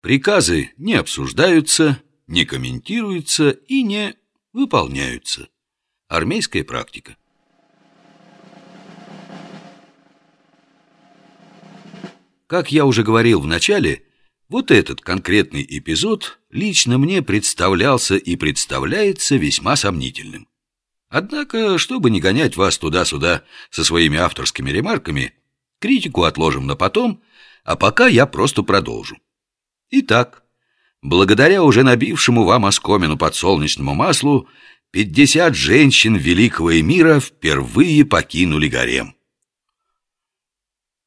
Приказы не обсуждаются, не комментируются и не выполняются. Армейская практика. Как я уже говорил в начале, вот этот конкретный эпизод лично мне представлялся и представляется весьма сомнительным. Однако, чтобы не гонять вас туда-сюда со своими авторскими ремарками, критику отложим на потом, а пока я просто продолжу. Итак, благодаря уже набившему вам оскомину подсолнечному маслу, 50 женщин великого мира впервые покинули гарем.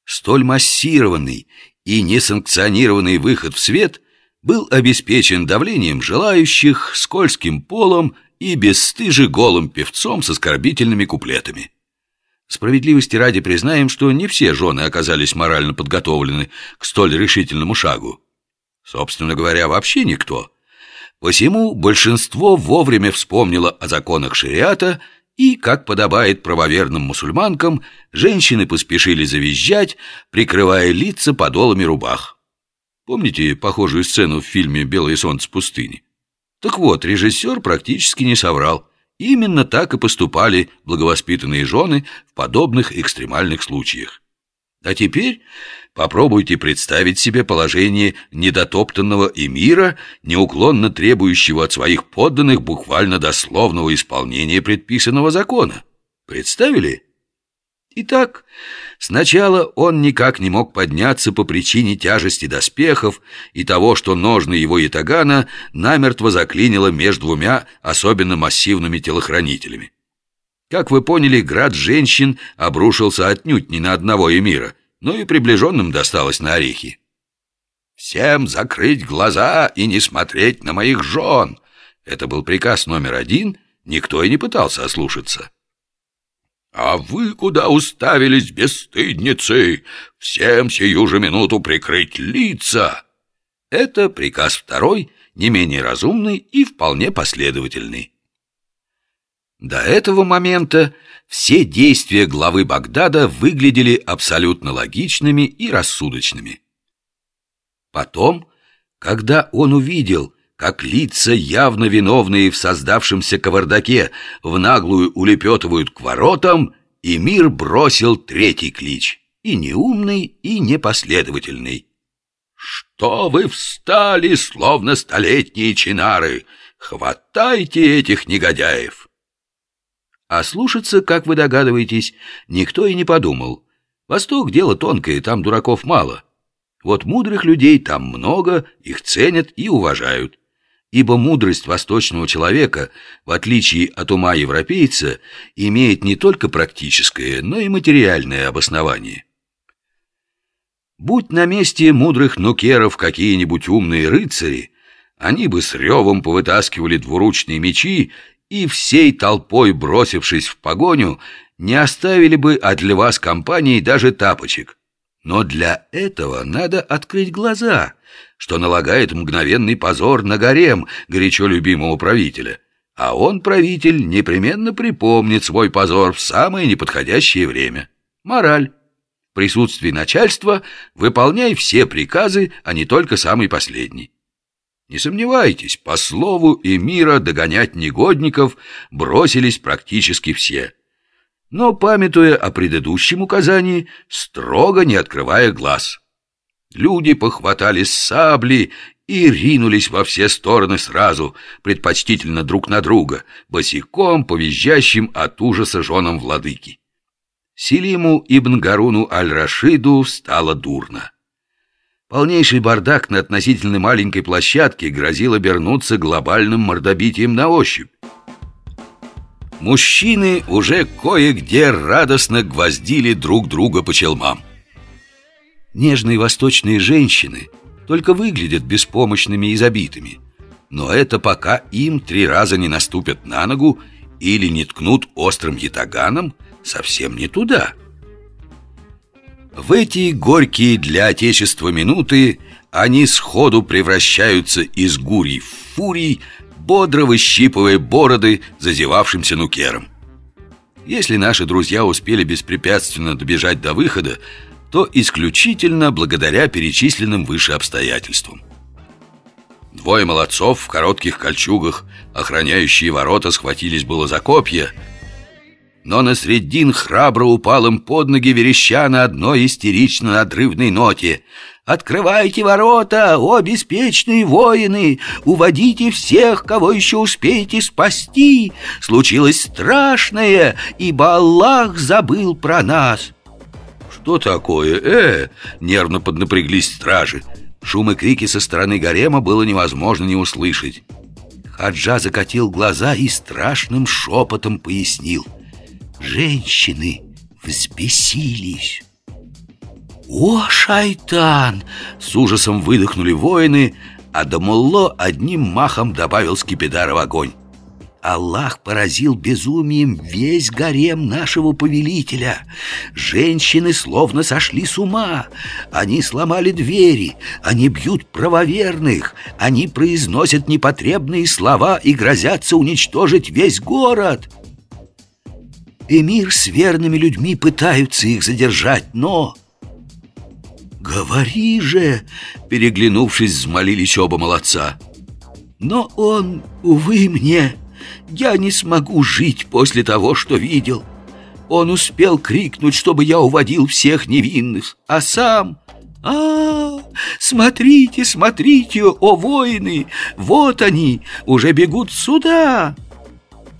Столь массированный и несанкционированный выход в свет был обеспечен давлением желающих, скользким полом и бесстыже голым певцом с оскорбительными куплетами. Справедливости ради признаем, что не все жены оказались морально подготовлены к столь решительному шагу. Собственно говоря, вообще никто. Посему большинство вовремя вспомнило о законах шариата и, как подобает правоверным мусульманкам, женщины поспешили завизжать, прикрывая лица подолами рубах. Помните похожую сцену в фильме «Белое солнце пустыни»? Так вот, режиссер практически не соврал. Именно так и поступали благовоспитанные жены в подобных экстремальных случаях. А теперь попробуйте представить себе положение недотоптанного эмира, неуклонно требующего от своих подданных буквально дословного исполнения предписанного закона. Представили? Итак, сначала он никак не мог подняться по причине тяжести доспехов и того, что ножны его ятагана намертво заклинило между двумя особенно массивными телохранителями. Как вы поняли, град женщин обрушился отнюдь не на одного эмира, но и приближенным досталось на орехи. «Всем закрыть глаза и не смотреть на моих жен!» Это был приказ номер один, никто и не пытался ослушаться. «А вы куда уставились, бесстыдницы? Всем сию же минуту прикрыть лица!» Это приказ второй, не менее разумный и вполне последовательный. До этого момента все действия главы Багдада выглядели абсолютно логичными и рассудочными. Потом, когда он увидел, как лица, явно виновные в создавшемся кавардаке, в наглую улепетывают к воротам, и мир бросил третий клич, и неумный, и непоследовательный. «Что вы встали, словно столетние чинары? Хватайте этих негодяев!» А слушаться, как вы догадываетесь, никто и не подумал. Восток — дело тонкое, там дураков мало. Вот мудрых людей там много, их ценят и уважают. Ибо мудрость восточного человека, в отличие от ума европейца, имеет не только практическое, но и материальное обоснование. Будь на месте мудрых нукеров какие-нибудь умные рыцари, они бы с ревом повытаскивали двуручные мечи и всей толпой, бросившись в погоню, не оставили бы от льва с компанией даже тапочек. Но для этого надо открыть глаза, что налагает мгновенный позор на гарем горячо любимого правителя. А он, правитель, непременно припомнит свой позор в самое неподходящее время. Мораль. В присутствии начальства выполняй все приказы, а не только самый последний. Не сомневайтесь, по слову эмира догонять негодников бросились практически все. Но, памятуя о предыдущем указании, строго не открывая глаз. Люди похватали сабли и ринулись во все стороны сразу, предпочтительно друг на друга, босиком, повизжащим от ужаса женам владыки. Селиму ибн Гаруну аль-Рашиду стало дурно. Полнейший бардак на относительно маленькой площадке грозил обернуться глобальным мордобитием на ощупь. Мужчины уже кое-где радостно гвоздили друг друга по челмам. Нежные восточные женщины только выглядят беспомощными и забитыми, но это пока им три раза не наступят на ногу или не ткнут острым ятаганом совсем не туда – в эти горькие для Отечества минуты они сходу превращаются из гурий в фурий, бодро выщипывая бороды зазевавшимся нукером. Если наши друзья успели беспрепятственно добежать до выхода, то исключительно благодаря перечисленным выше обстоятельствам. Двое молодцов в коротких кольчугах, охраняющие ворота, схватились было за копья, но Насреддин храбро упал им под ноги, вереща на одной истерично-надрывной ноте. «Открывайте ворота, о беспечные воины! Уводите всех, кого еще успеете спасти! Случилось страшное, ибо Аллах забыл про нас!» «Что такое, э?» — нервно поднапряглись стражи. Шум и крики со стороны гарема было невозможно не услышать. Хаджа закатил глаза и страшным шепотом пояснил — Женщины взбесились. «О, шайтан!» — с ужасом выдохнули воины, а Дамулло одним махом добавил скипидара в огонь. Аллах поразил безумием весь гарем нашего повелителя. Женщины словно сошли с ума. Они сломали двери, они бьют правоверных, они произносят непотребные слова и грозятся уничтожить весь город. Эмир с верными людьми пытаются их задержать, но... «Говори же!» — переглянувшись, взмолились оба молодца. «Но он, увы мне, я не смогу жить после того, что видел. Он успел крикнуть, чтобы я уводил всех невинных, а сам... А, -а, -а смотрите, смотрите, о воины! Вот они, уже бегут сюда!»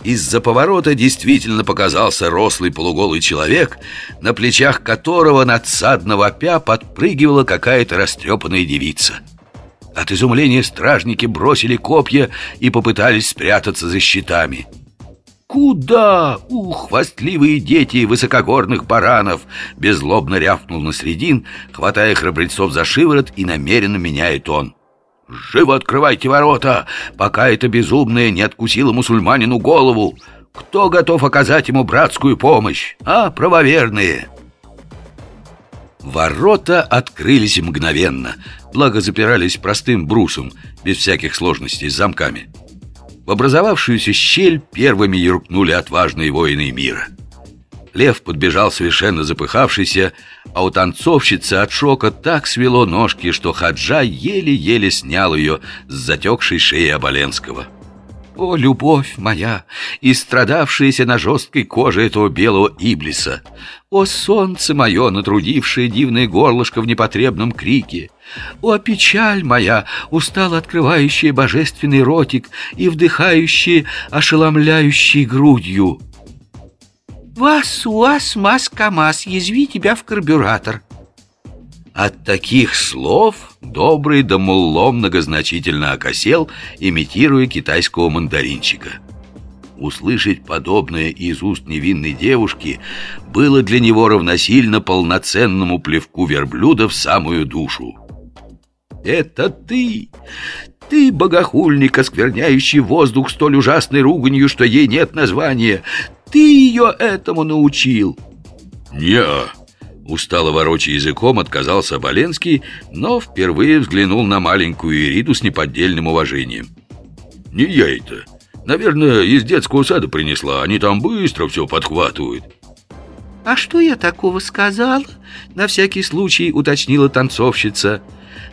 Из-за поворота действительно показался рослый полуголый человек, на плечах которого надсадно вопя подпрыгивала какая-то растрепанная девица. От изумления стражники бросили копья и попытались спрятаться за щитами. «Куда? Ух, хвастливые дети высокогорных баранов!» Беззлобно рявкнул на средин, хватая храбрецов за шиворот и намеренно меняя тон. «Живо открывайте ворота, пока эта безумная не откусила мусульманину голову! Кто готов оказать ему братскую помощь? А, правоверные!» Ворота открылись мгновенно, благо запирались простым брусом, без всяких сложностей с замками. В образовавшуюся щель первыми юркнули отважные воины мира — Лев подбежал совершенно запыхавшийся, а у танцовщицы от шока так свело ножки, что Хаджа еле-еле снял ее с затекшей шеи Оболенского. О, любовь моя, и страдавшаяся на жесткой коже этого белого иблиса! О, солнце мое, натрудившее дивное горлышко в непотребном крике! О, печаль моя, устало открывающая божественный ротик и вдыхающая ошеломляющей грудью! «Вас, уас, мас, камаз, язви тебя в карбюратор». От таких слов добрый Дамулло многозначительно окосел, имитируя китайского мандаринчика. Услышать подобное из уст невинной девушки было для него равносильно полноценному плевку верблюда в самую душу. «Это ты! Ты, богохульник, оскверняющий воздух столь ужасной руганью, что ей нет названия! Ты ее этому научил?» «Не-а», устало вороча языком отказался Боленский, но впервые взглянул на маленькую Ириду с неподдельным уважением. «Не я это. Наверное, из детского сада принесла, они там быстро все подхватывают». «А что я такого сказала?» На всякий случай уточнила танцовщица,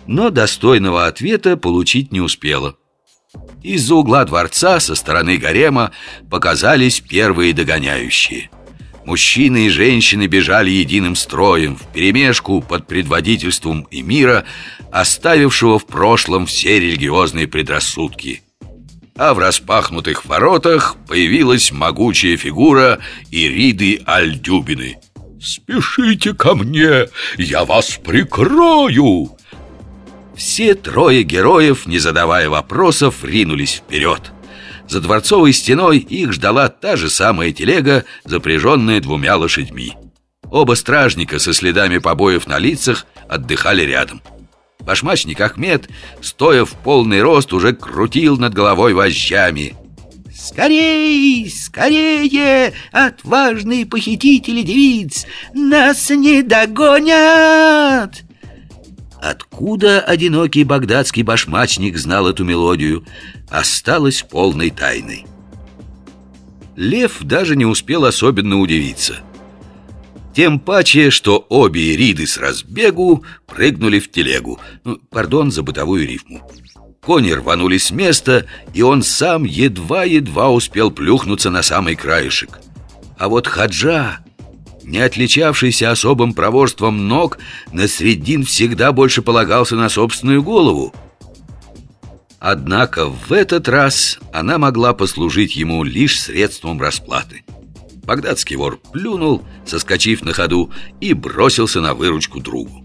но достойного ответа получить не успела. Из-за угла дворца со стороны гарема показались первые догоняющие. Мужчины и женщины бежали единым строем, в перемешку под предводительством эмира, оставившего в прошлом все религиозные предрассудки. А в распахнутых воротах появилась могучая фигура Ириды Альдюбины. «Спешите ко мне, я вас прикрою!» Все трое героев, не задавая вопросов, ринулись вперед. За дворцовой стеной их ждала та же самая телега, запряженная двумя лошадьми. Оба стражника со следами побоев на лицах отдыхали рядом. Башмачник Ахмед, стоя в полный рост, уже крутил над головой вожжами. «Скорей, скорее, отважные похитители девиц! Нас не догонят!» Откуда одинокий багдадский башмачник знал эту мелодию, осталось полной тайной. Лев даже не успел особенно удивиться. Тем паче, что обе Риды с разбегу прыгнули в телегу. Ну, пардон за бытовую рифму. Кони рванули с места, и он сам едва-едва успел плюхнуться на самый краешек. А вот Хаджа, не отличавшийся особым проворством ног, на средин всегда больше полагался на собственную голову. Однако в этот раз она могла послужить ему лишь средством расплаты. Багдадский вор плюнул, соскочив на ходу, и бросился на выручку другу.